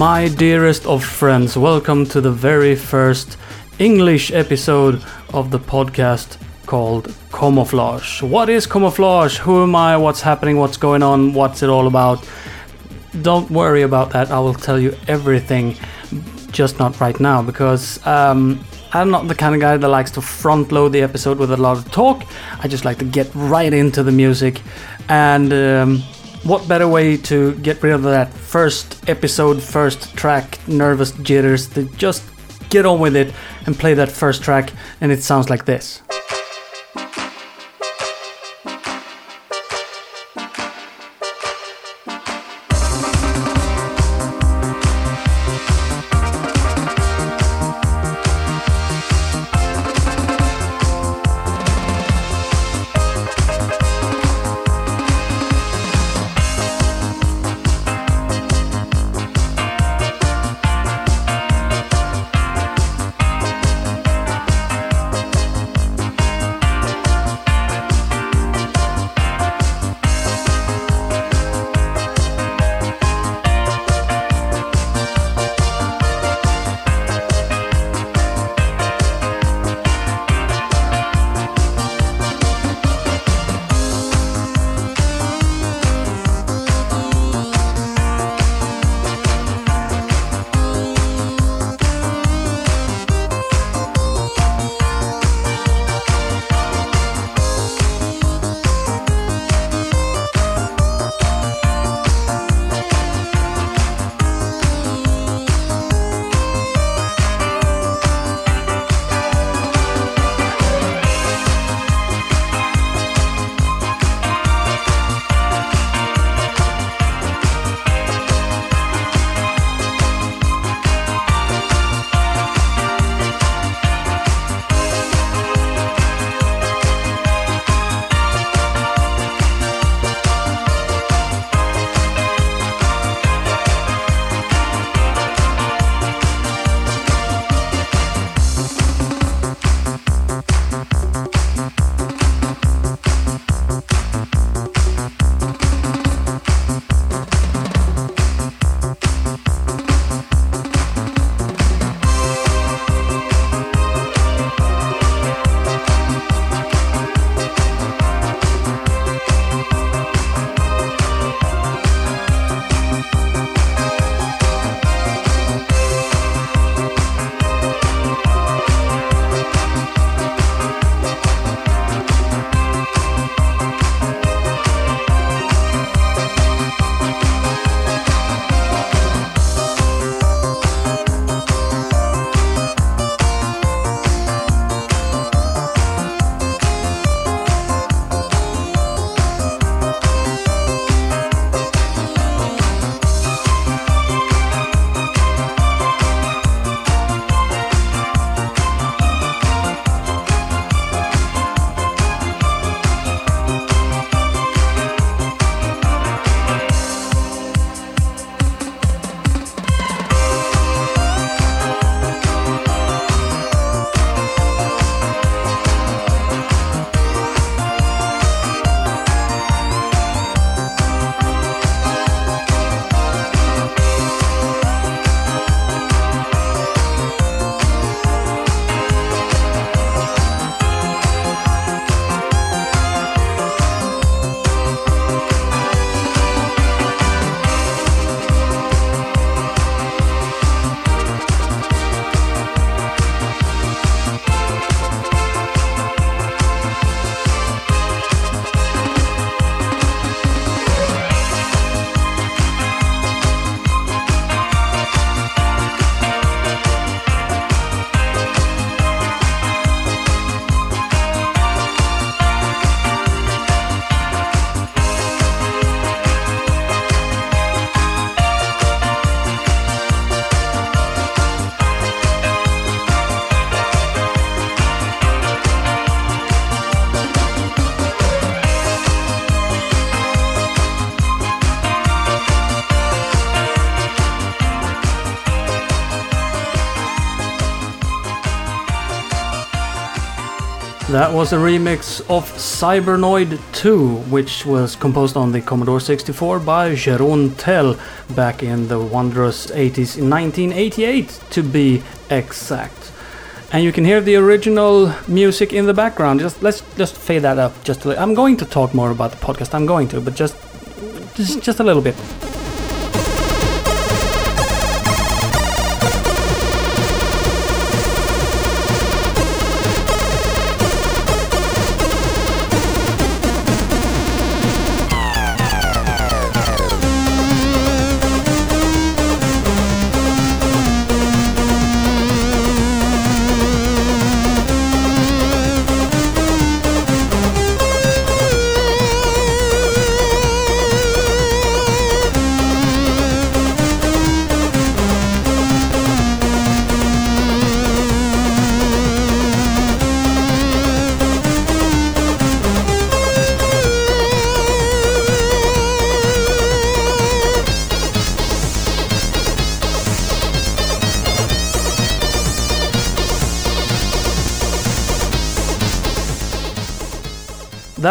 My dearest of friends, welcome to the very first English episode of the podcast called Commoflage. What is Commoflage? Who am I? What's happening? What's going on? What's it all about? Don't worry about that. I will tell you everything, just not right now because um, I'm not the kind of guy that likes to front load the episode with a lot of talk. I just like to get right into the music. And um, what better way to get rid of that first episode, first track, nervous jitters, to just get on with it and play that first track, and it sounds like this. That was a remix of Cybernoid 2, which was composed on the Commodore 64 by Jeroen Tel back in the wondrous 80s, in 1988 to be exact. And you can hear the original music in the background. Just let's just fade that up just a little. I'm going to talk more about the podcast. I'm going to, but just just, just a little bit.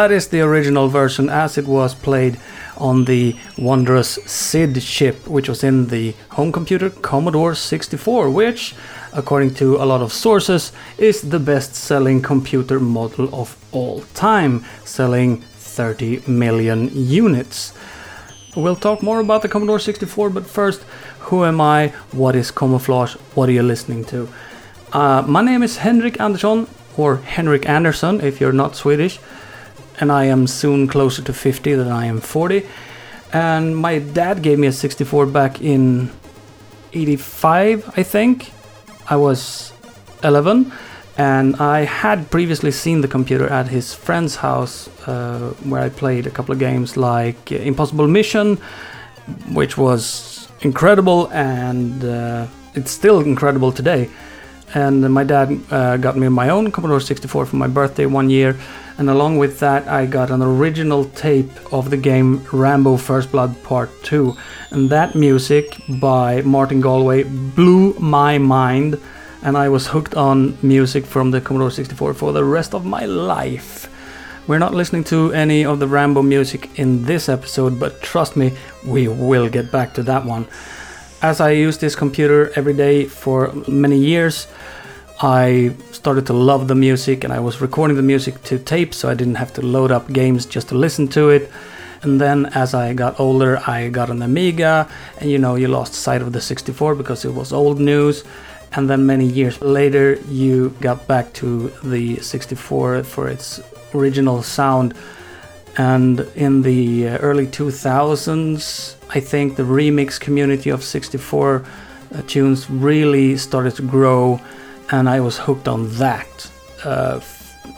That is the original version as it was played on the wondrous SID chip, which was in the home computer Commodore 64, which, according to a lot of sources, is the best selling computer model of all time, selling 30 million units. We'll talk more about the Commodore 64, but first, who am I? What is Commoflage? What are you listening to? Uh, my name is Henrik Andersson, or Henrik Andersson if you're not Swedish and I am soon closer to 50 than I am 40. And my dad gave me a 64 back in 85, I think. I was 11, and I had previously seen the computer at his friend's house uh, where I played a couple of games like Impossible Mission, which was incredible, and uh, it's still incredible today. And my dad uh, got me my own Commodore 64 for my birthday one year and along with that I got an original tape of the game Rambo First Blood Part 2 and that music by Martin Galway blew my mind and I was hooked on music from the Commodore 64 for the rest of my life. We're not listening to any of the Rambo music in this episode, but trust me, we will get back to that one. As I use this computer every day for many years, I started to love the music and I was recording the music to tape so I didn't have to load up games just to listen to it. And then as I got older, I got an Amiga, and you know, you lost sight of the 64 because it was old news. And then many years later, you got back to the 64 for its original sound. And in the uh, early 2000s, I think the remix community of 64 uh, tunes really started to grow and I was hooked on that. Uh,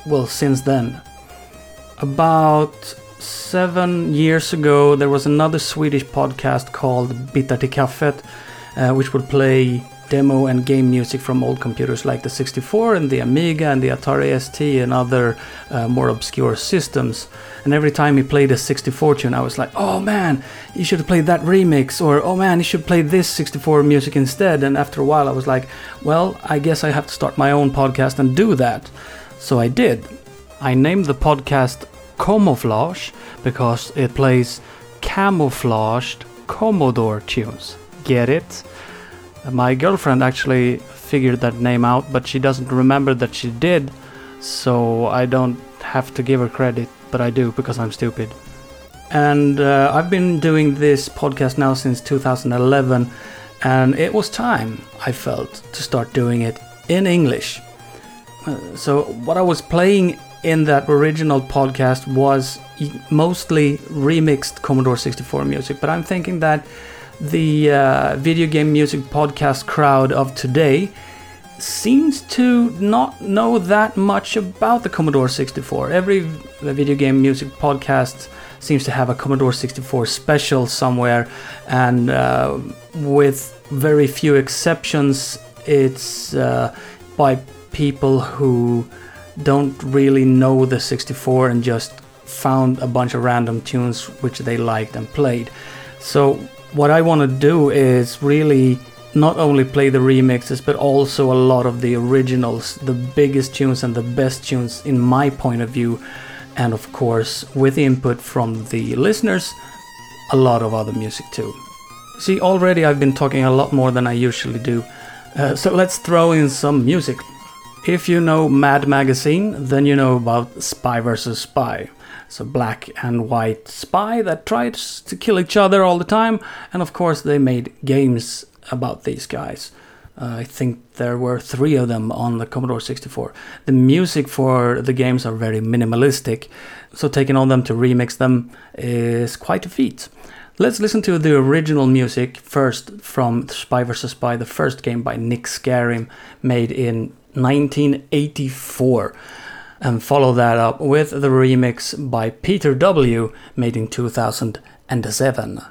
well, since then. About seven years ago, there was another Swedish podcast called Bitar till kaffet, uh, which would play demo and game music from old computers like the 64 and the Amiga and the Atari ST and other uh, more obscure systems. And every time he played a 64 tune, I was like, oh man, you should have played that remix, or oh man, you should play this 64 music instead. And after a while, I was like, well, I guess I have to start my own podcast and do that. So I did. I named the podcast Commoflage because it plays camouflaged Commodore tunes. Get it? My girlfriend actually figured that name out, but she doesn't remember that she did, so I don't have to give her credit, but I do because I'm stupid. And uh, I've been doing this podcast now since 2011, and it was time, I felt, to start doing it in English. Uh, so, what I was playing in that original podcast was mostly remixed Commodore 64 music, but I'm thinking that the uh, video game music podcast crowd of today seems to not know that much about the Commodore 64. Every video game music podcast seems to have a Commodore 64 special somewhere, and uh, with very few exceptions, it's uh, by people who don't really know the 64 and just found a bunch of random tunes which they liked and played. So what I want to do is really not only play the remixes but also a lot of the originals, the biggest tunes and the best tunes in my point of view, and of course, with input from the listeners, a lot of other music too. See, already I've been talking a lot more than I usually do, uh, so let's throw in some music. If you know Mad Magazine, then you know about Spy vs. Spy. It's a black and white spy that tries to kill each other all the time, and of course, they made games about these guys. Uh, I think there were three of them on the Commodore 64. The music for the games are very minimalistic, so taking on them to remix them is quite a feat. Let's listen to the original music first from Spy vs. Spy, the first game by Nick Scarim, made in 1984, and follow that up with the remix by Peter W., made in 2007.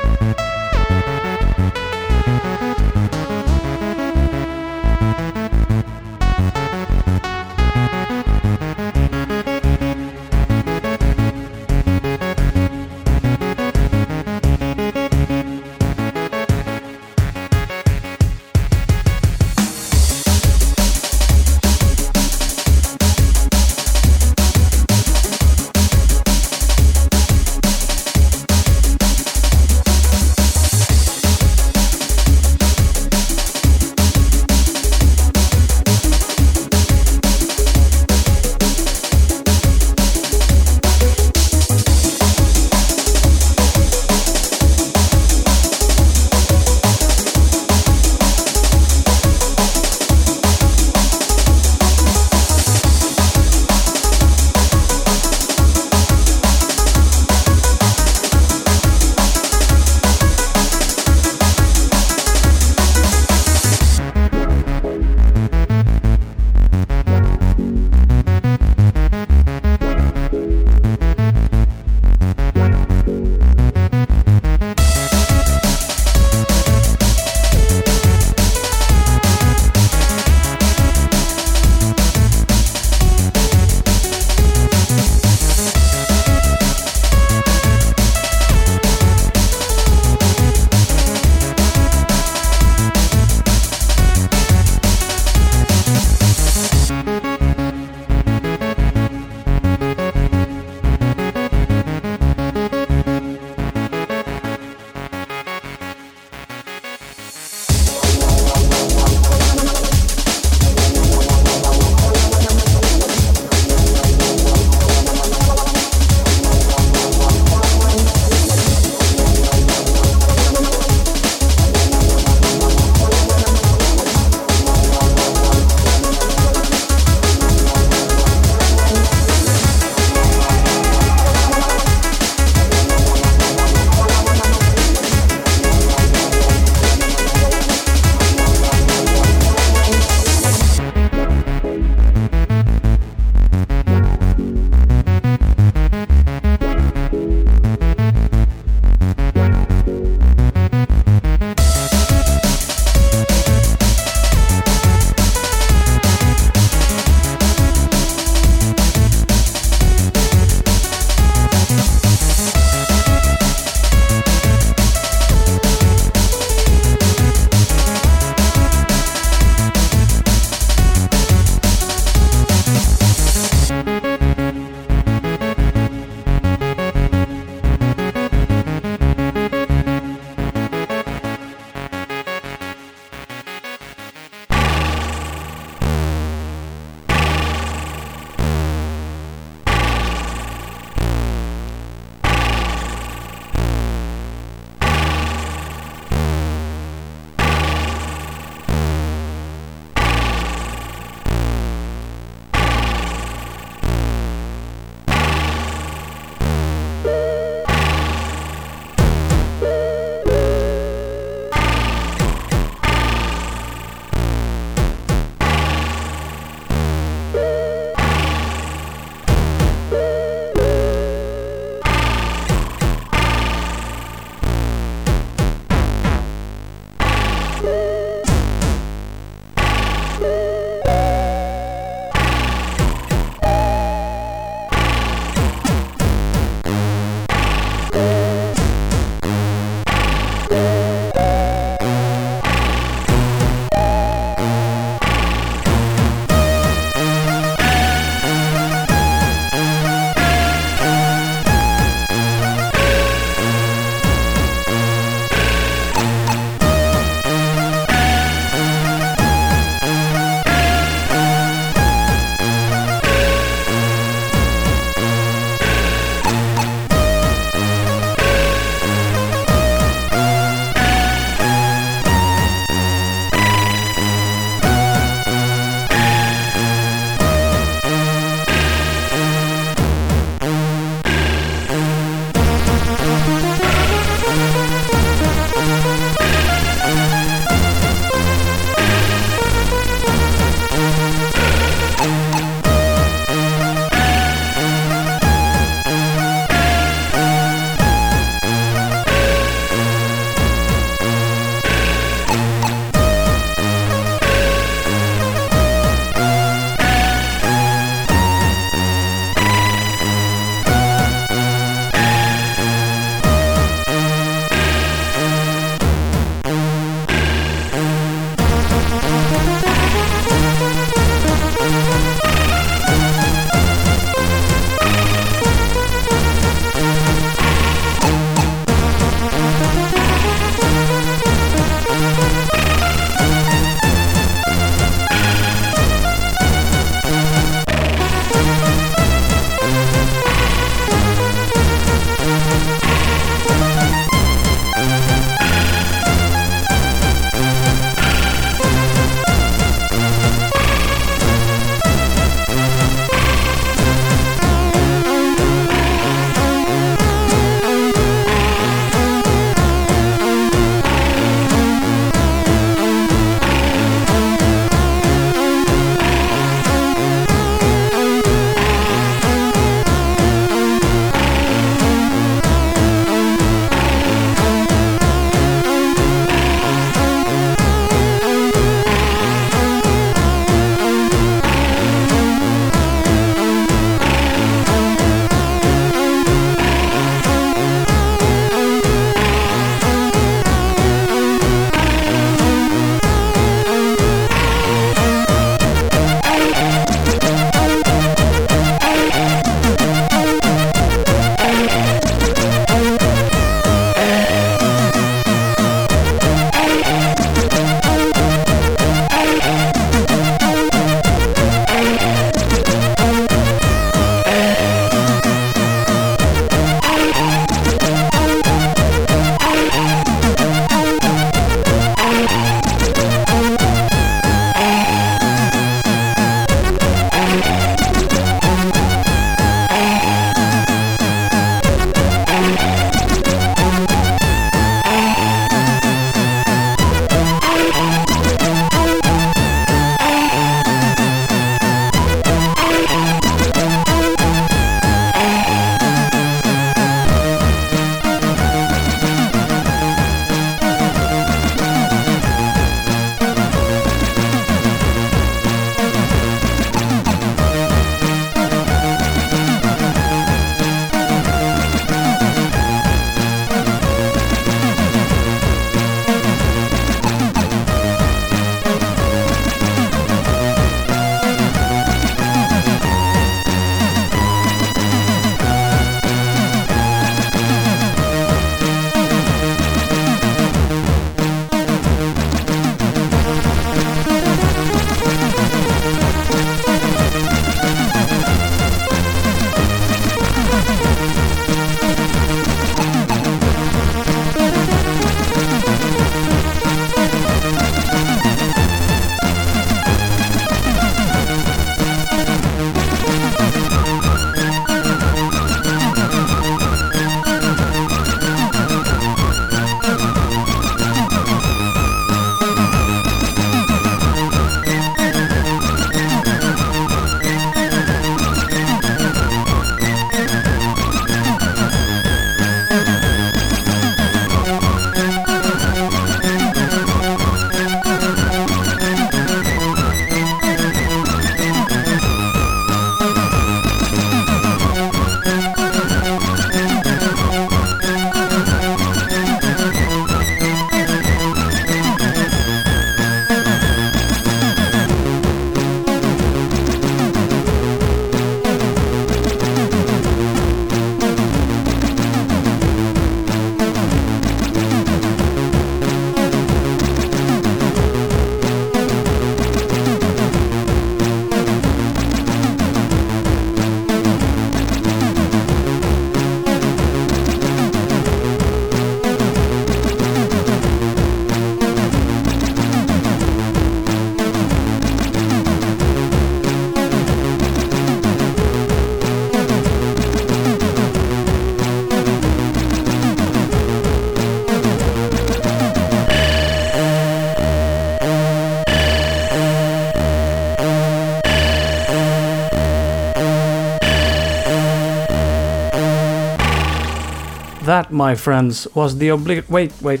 That, my friends, was the obligate. Wait, wait.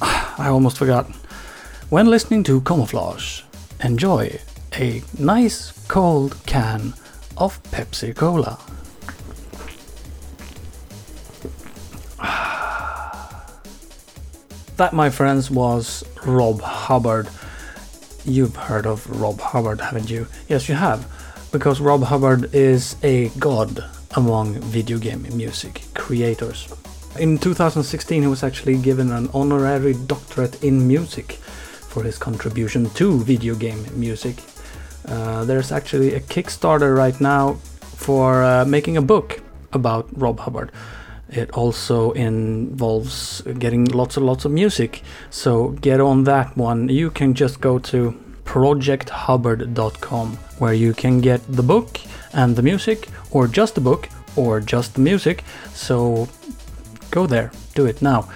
I almost forgot. When listening to Commoflage, enjoy a nice cold can of Pepsi Cola. That, my friends, was Rob Hubbard. You've heard of Rob Hubbard, haven't you? Yes, you have, because Rob Hubbard is a god among video game music creators. In 2016, he was actually given an honorary doctorate in music for his contribution to video game music. Uh, there's actually a Kickstarter right now for uh, making a book about Rob Hubbard. It also involves getting lots and lots of music. So get on that one. You can just go to projecthubbard.com where you can get the book and the music, or just the book, or just the music. So go there, do it now.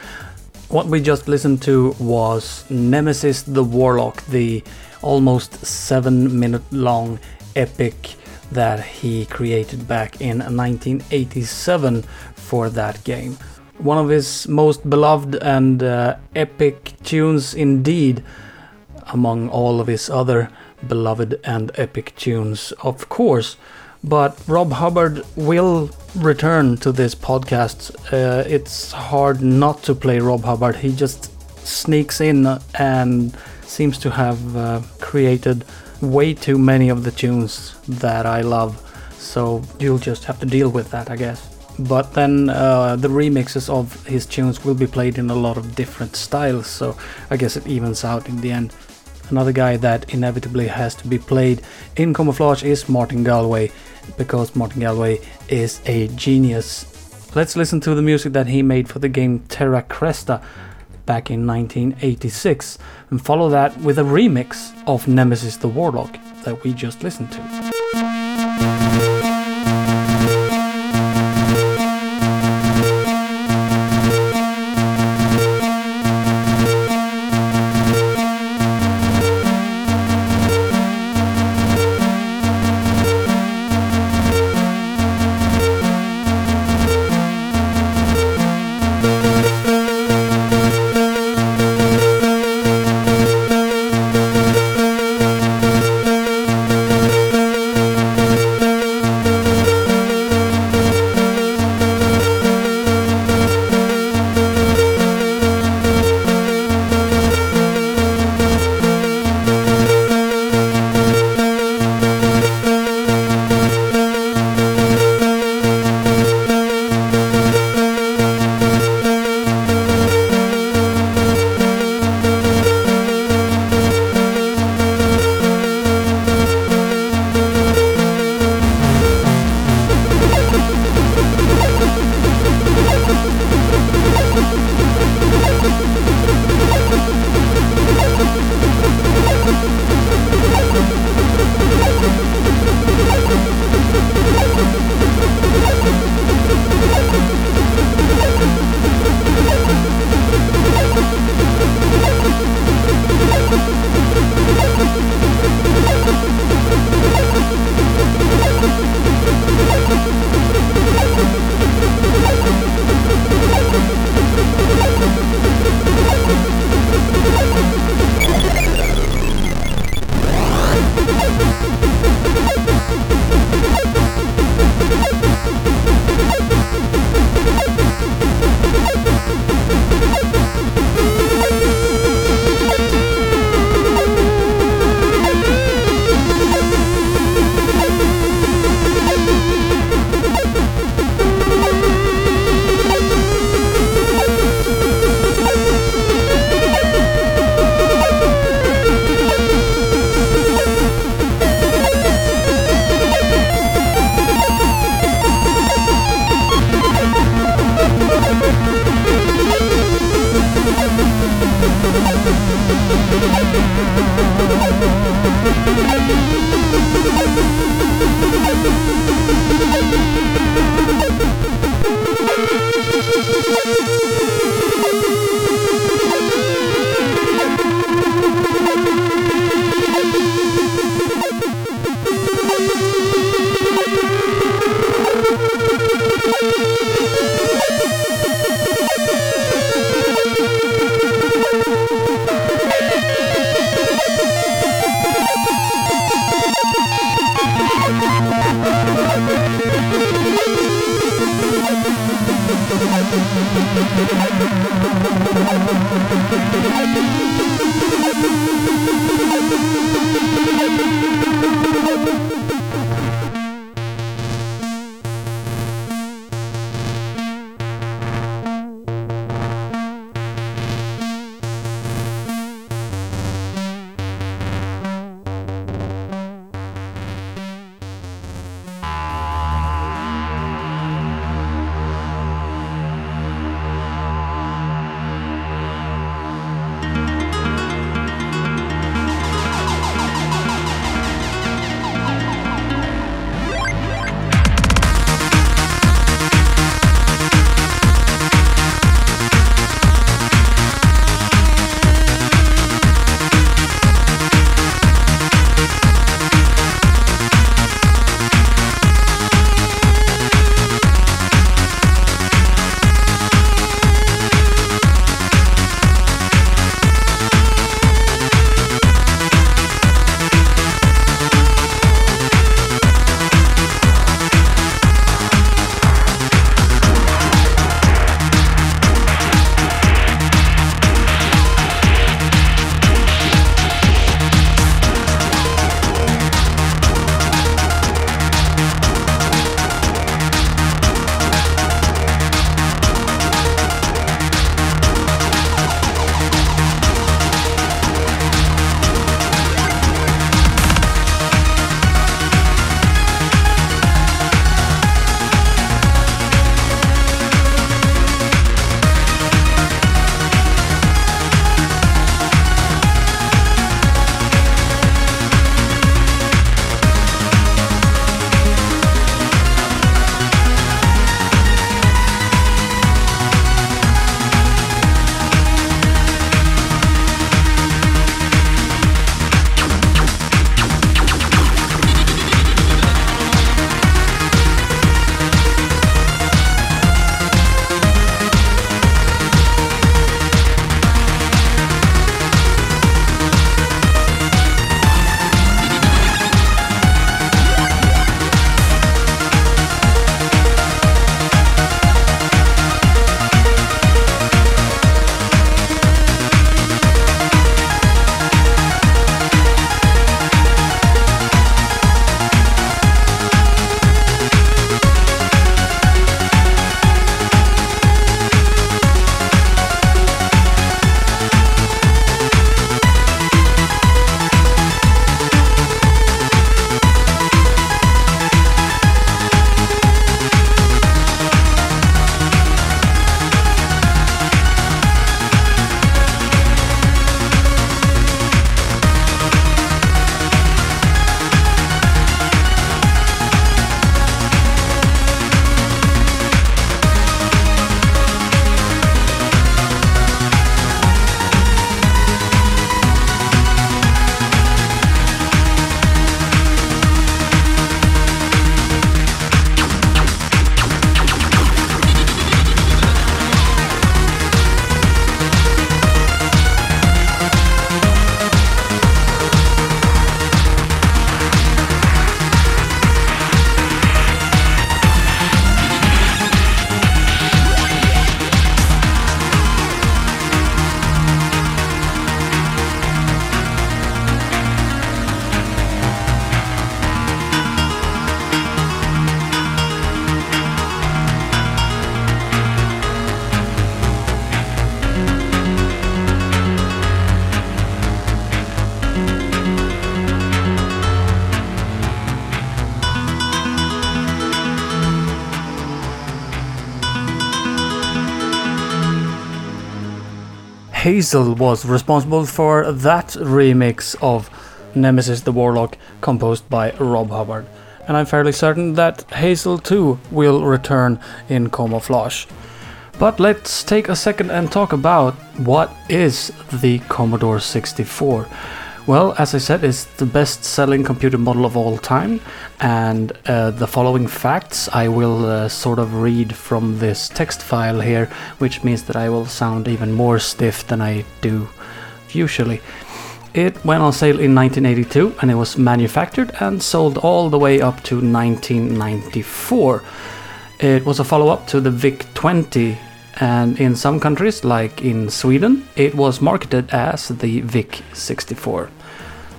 What we just listened to was Nemesis the Warlock, the almost seven minute long epic that he created back in 1987 for that game. One of his most beloved and uh, epic tunes indeed, among all of his other beloved and epic tunes, of course. But Rob Hubbard will return to this podcast. Uh, it's hard not to play Rob Hubbard. He just sneaks in and seems to have uh, created way too many of the tunes that I love. So you'll just have to deal with that, I guess but then uh, the remixes of his tunes will be played in a lot of different styles, so I guess it evens out in the end. Another guy that inevitably has to be played in Commoflage is Martin Galway, because Martin Galway is a genius. Let's listen to the music that he made for the game Terra Cresta back in 1986, and follow that with a remix of Nemesis the Warlock that we just listened to. Hazel was responsible for that remix of Nemesis the Warlock composed by Rob Hubbard. And I'm fairly certain that Hazel too will return in Commoflage. But let's take a second and talk about what is the Commodore 64. Well, as I said, it's the best selling computer model of all time, and uh, the following facts I will uh, sort of read from this text file here, which means that I will sound even more stiff than I do usually. It went on sale in 1982 and it was manufactured and sold all the way up to 1994. It was a follow up to the VIC 20, and in some countries, like in Sweden, it was marketed as the VIC 64.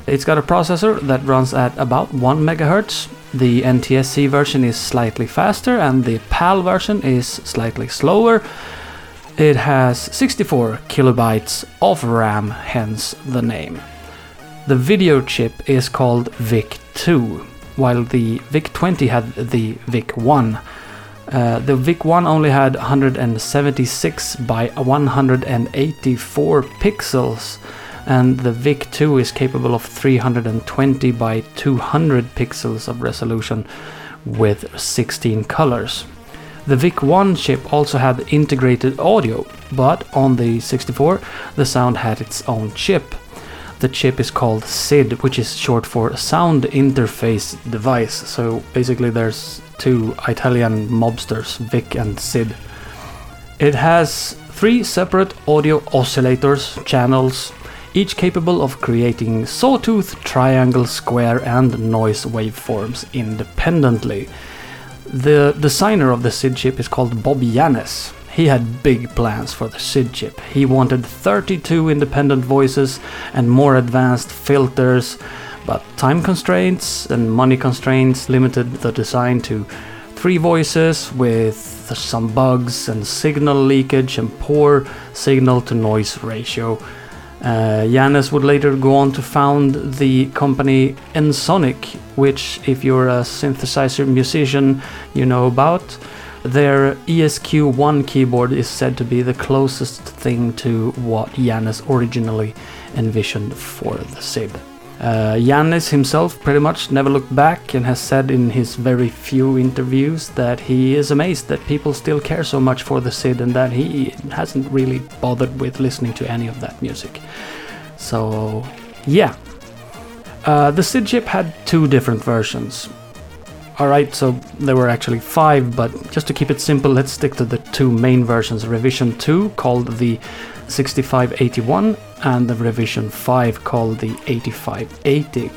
It's got a processor that runs at about 1 MHz. The NTSC version is slightly faster, and the PAL version is slightly slower. It has 64 kilobytes of RAM, hence the name. The video chip is called VIC-2, while the VIC-20 had the VIC-1. Uh, the VIC-1 only had 176 by 184 pixels, and the VIC-2 is capable of 320 by 200 pixels of resolution with 16 colors. The VIC-1 chip also had integrated audio, but on the 64 the sound had its own chip. The chip is called SID, which is short for Sound Interface Device. So basically there's two Italian mobsters, Vic and Sid. It has three separate audio oscillators channels, each capable of creating sawtooth, triangle, square, and noise waveforms independently. The designer of the SID chip is called Bob Yannes. He had big plans for the SID chip. He wanted 32 independent voices and more advanced filters, but time constraints and money constraints limited the design to three voices with some bugs and signal leakage and poor signal to noise ratio. Uh, Yannes would later go on to found the company Ensoniq, which, if you're a synthesizer musician, you know about. Their ESQ1 keyboard is said to be the closest thing to what Yannes originally envisioned for the SID. Uh, himself pretty much never looked back and has said in his very few interviews that he is amazed that people still care so much for the SID and that he hasn't really bothered with listening to any of that music. So, yeah. Uh, the SID chip had two different versions. Alright, so there were actually five, but just to keep it simple, let's stick to the two main versions. Revision 2 called the 6581 and the revision 5 called the 8580.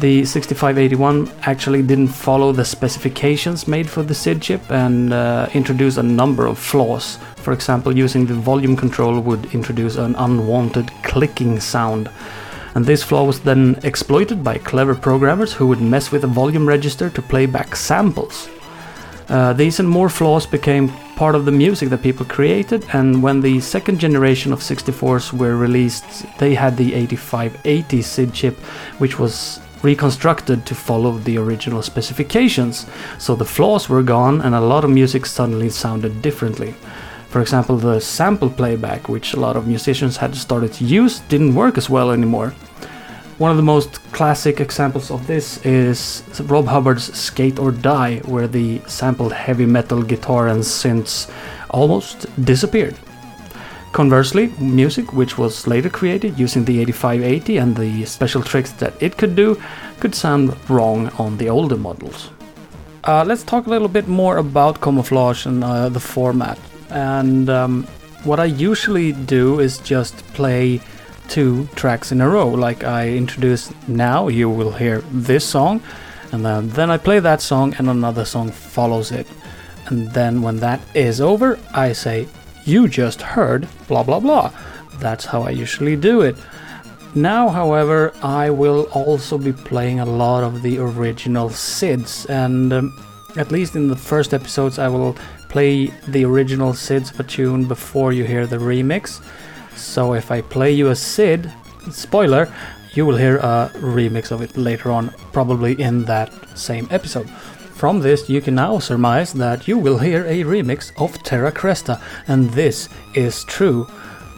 The 6581 actually didn't follow the specifications made for the SID chip and uh, introduced a number of flaws. For example, using the volume control would introduce an unwanted clicking sound. And this flaw was then exploited by clever programmers who would mess with the volume register to play back samples. Uh, these and more flaws became part of the music that people created, and when the second generation of 64s were released, they had the 8580 SID chip, which was reconstructed to follow the original specifications. So the flaws were gone, and a lot of music suddenly sounded differently. For example, the sample playback, which a lot of musicians had started to use, didn't work as well anymore. One of the most classic examples of this is Rob Hubbard's Skate or Die, where the sampled heavy metal guitar and synths almost disappeared. Conversely, music which was later created using the 8580 and the special tricks that it could do could sound wrong on the older models. Uh, let's talk a little bit more about Commoflage and uh, the format. And um, what I usually do is just play two tracks in a row. Like I introduce now, you will hear this song, and then, then I play that song, and another song follows it. And then when that is over, I say, You just heard blah blah blah. That's how I usually do it. Now, however, I will also be playing a lot of the original SIDs, and um, at least in the first episodes, I will play the original SIDs of a tune before you hear the remix. So if I play you a Sid, spoiler, you will hear a remix of it later on, probably in that same episode. From this, you can now surmise that you will hear a remix of Terra Cresta, and this is true,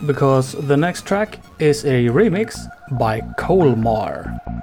because the next track is a remix by Colmar.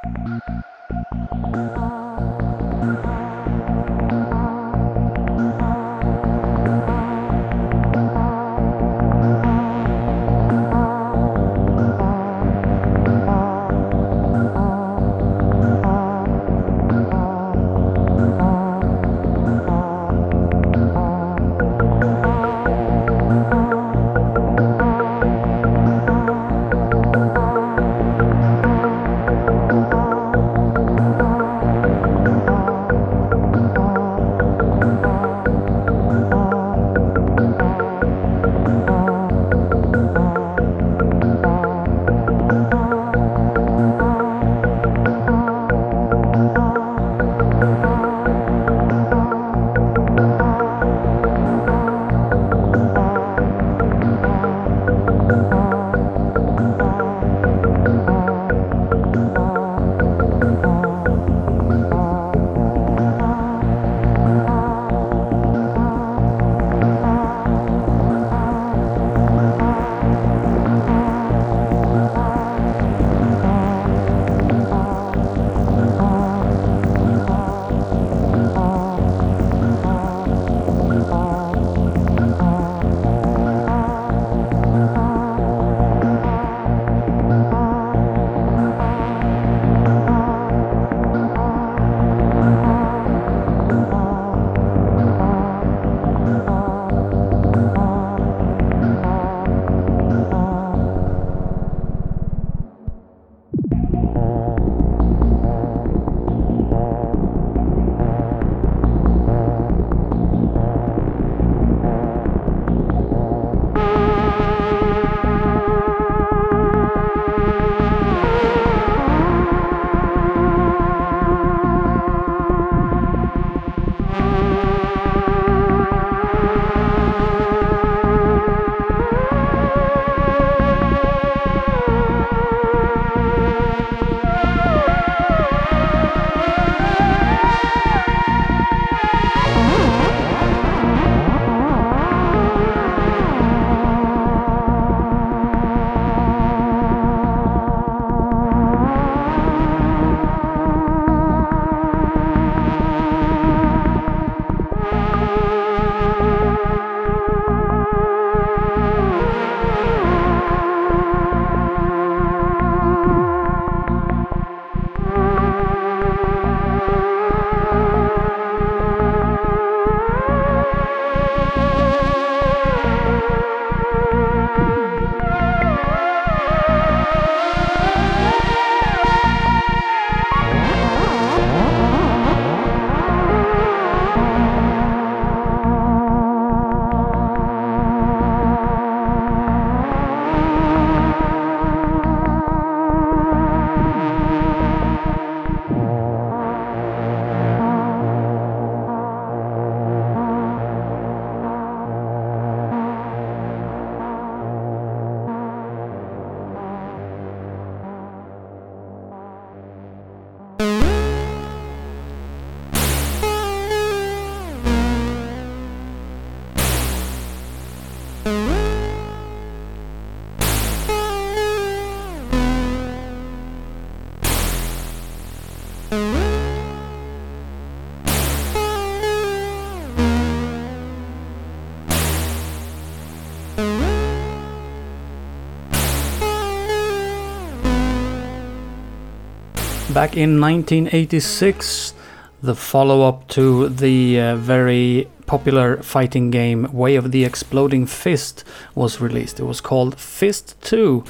Back in 1986, the follow up to the uh, very popular fighting game Way of the Exploding Fist was released. It was called Fist 2,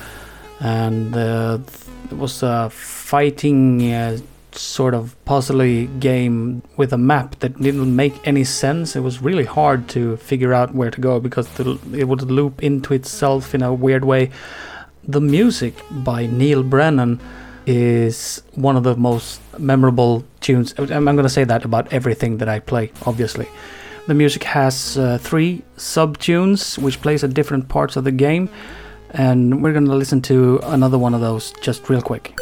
and uh, it was a fighting uh, sort of puzzly game with a map that didn't make any sense. It was really hard to figure out where to go because it would loop into itself in a weird way. The music by Neil Brennan is one of the most memorable tunes. I'm going to say that about everything that I play, obviously. The music has uh, three sub tunes which plays at different parts of the game, and we're going to listen to another one of those just real quick.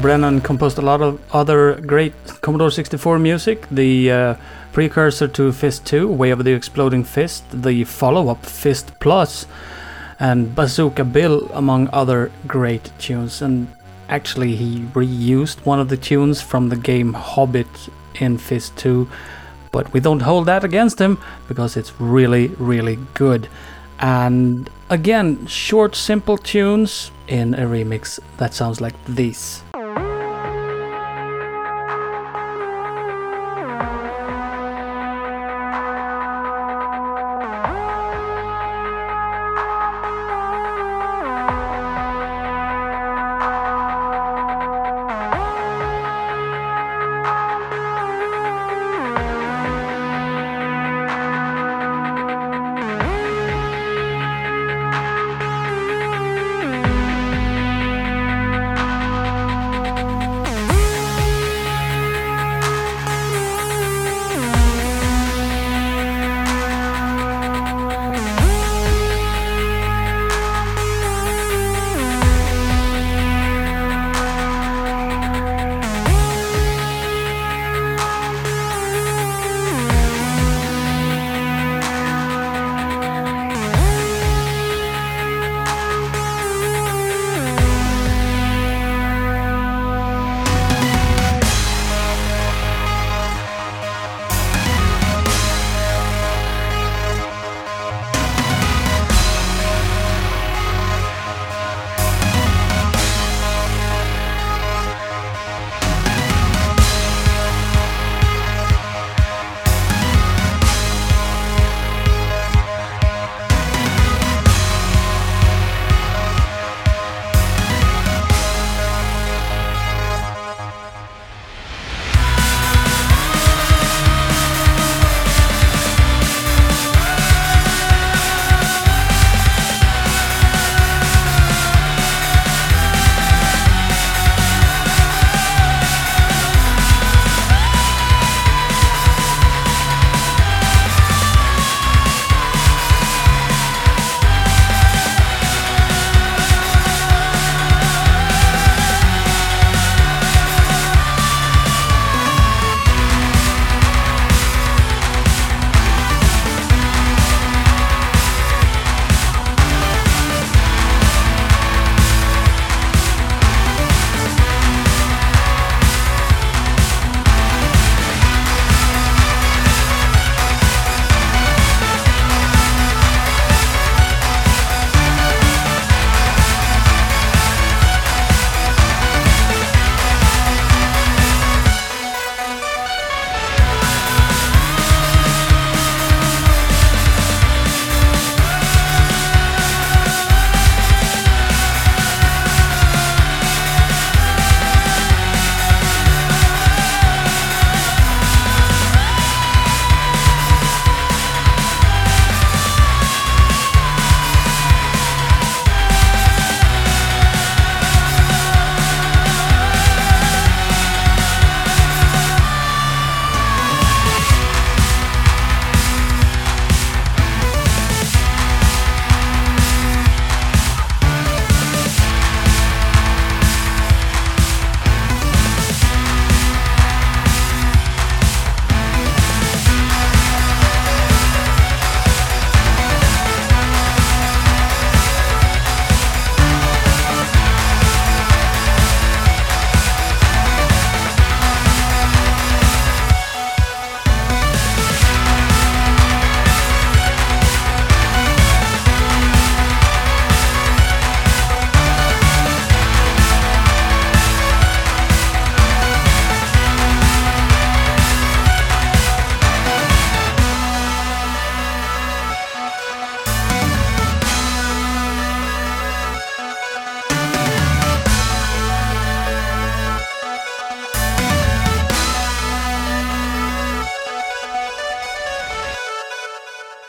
Brennan composed a lot of other great Commodore 64 music. The uh, precursor to Fist 2, Way of the Exploding Fist, the follow up Fist Plus, and Bazooka Bill, among other great tunes. And actually, he reused one of the tunes from the game Hobbit in Fist 2, but we don't hold that against him because it's really, really good. And again, short, simple tunes in a remix that sounds like this.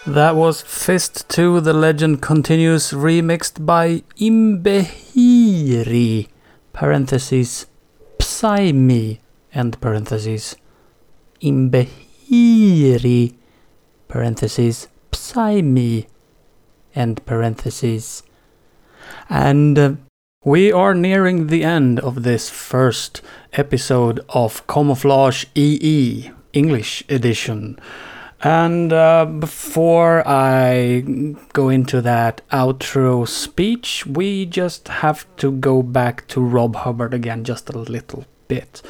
That was Fist 2 The Legend Continues remixed by Imbehiri. Parentheses Psyme end parentheses. Imbehiri. Parentheses Psyme end parentheses. And uh, we are nearing the end of this first episode of Commoflage EE English edition. And uh, before I go into that outro speech, we just have to go back to Rob Hubbard again just a little bit.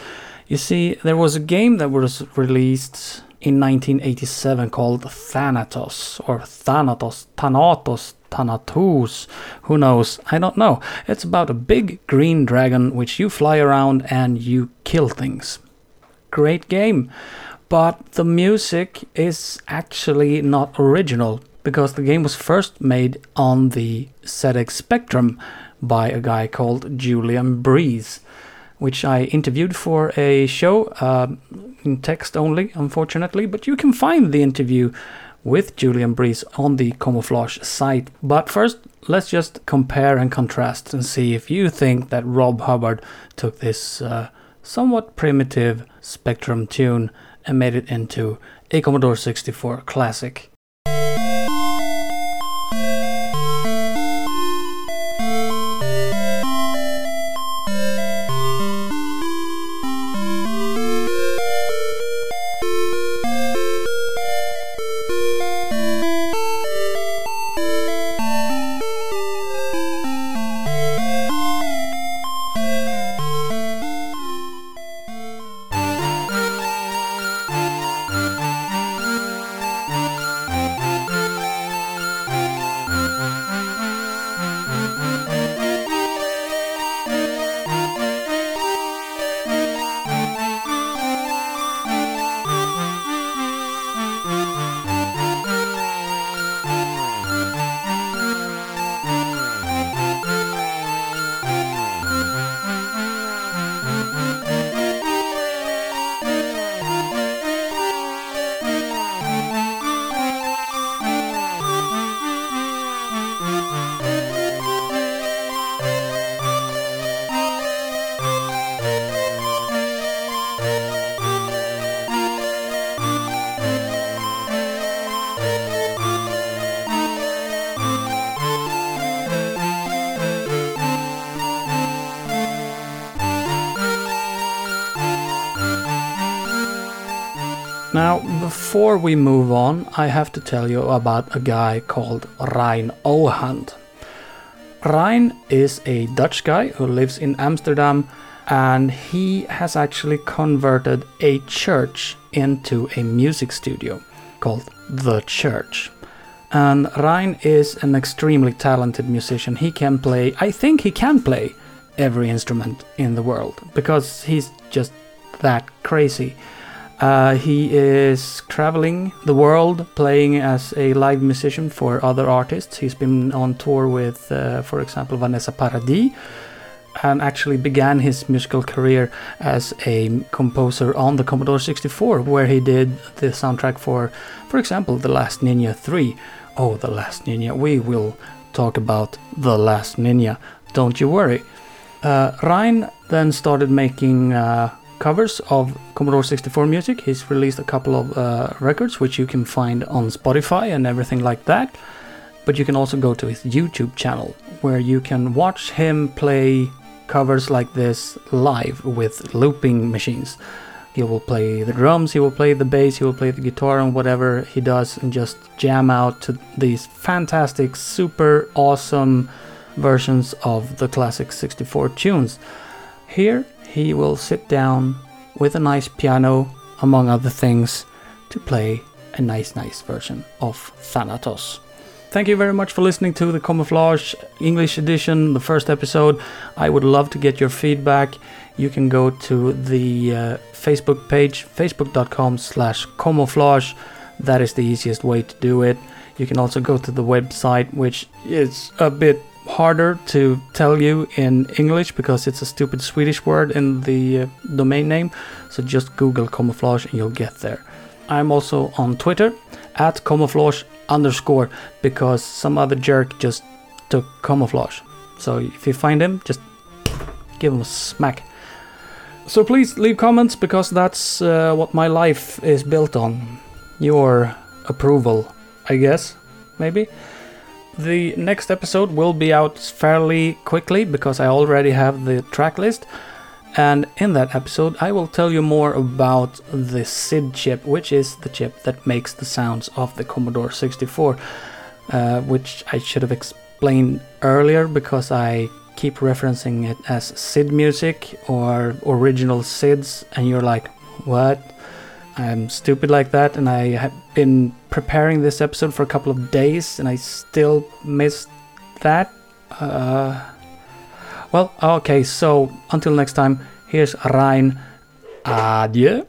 You see, there was a game that was released in 1987 called Thanatos, or Thanatos, Thanatos, Thanatos, who knows, I don't know. It's about a big green dragon which you fly around and you kill things. Great game but the music is actually not original because the game was first made on the ZX Spectrum by a guy called Julian Breeze, which I interviewed for a show uh, in text only, unfortunately. But you can find the interview with Julian Breeze on the Commoflage site. But first, let's just compare and contrast and see if you think that Rob Hubbard took this uh, somewhat primitive Spectrum tune and made it into a Commodore 64 classic. We move on, I have to tell you about a guy called Reyn Ouwehand. Reyn is a Dutch guy who lives in Amsterdam and he has actually converted a church into a music studio called The Church. And Reyn is an extremely talented musician. He can play, I think he can play every instrument in the world because he's just that crazy. Uh, he is traveling the world playing as a live musician for other artists. He's been on tour with, uh, for example, Vanessa Paradis, and actually began his musical career as a composer on the Commodore 64, where he did the soundtrack for, for example, The Last Ninja 3. Oh, The Last Ninja. We will talk about The Last Ninja. Don't you worry. Uh, Reyn then started making uh, covers of Commodore 64 music. He's released a couple of uh, records which you can find on Spotify and everything like that. But you can also go to his YouTube channel where you can watch him play covers like this live with looping machines. He will play the drums, he will play the bass, he will play the guitar, and whatever he does, and just jam out to these fantastic, super awesome versions of the classic 64 tunes. Here, he will sit down with a nice piano, among other things, to play a nice, nice version of Thanatos. Thank you very much for listening to the Commoflage English edition, the first episode. I would love to get your feedback. You can go to the uh, Facebook page, facebook.com slash commoflage. That is the easiest way to do it. You can also go to the website, which is a bit harder to tell you in English because it's a stupid Swedish word in the uh, domain name. So just Google Commoflage and you'll get there. I'm also on Twitter at commoflage underscore because some other jerk just took commoflage. So if you find him, just give him a smack. So please leave comments because that's uh, what my life is built on. Your approval, I guess, maybe. The next episode will be out fairly quickly because I already have the track list. And in that episode, I will tell you more about the SID chip, which is the chip that makes the sounds of the Commodore 64, uh, which I should have explained earlier because I keep referencing it as SID music or original SIDs, and you're like, what? I'm stupid like that, and I have been preparing this episode for a couple of days, and I still missed that. Uh, well, okay, so until next time, here's Ryan. Adieu.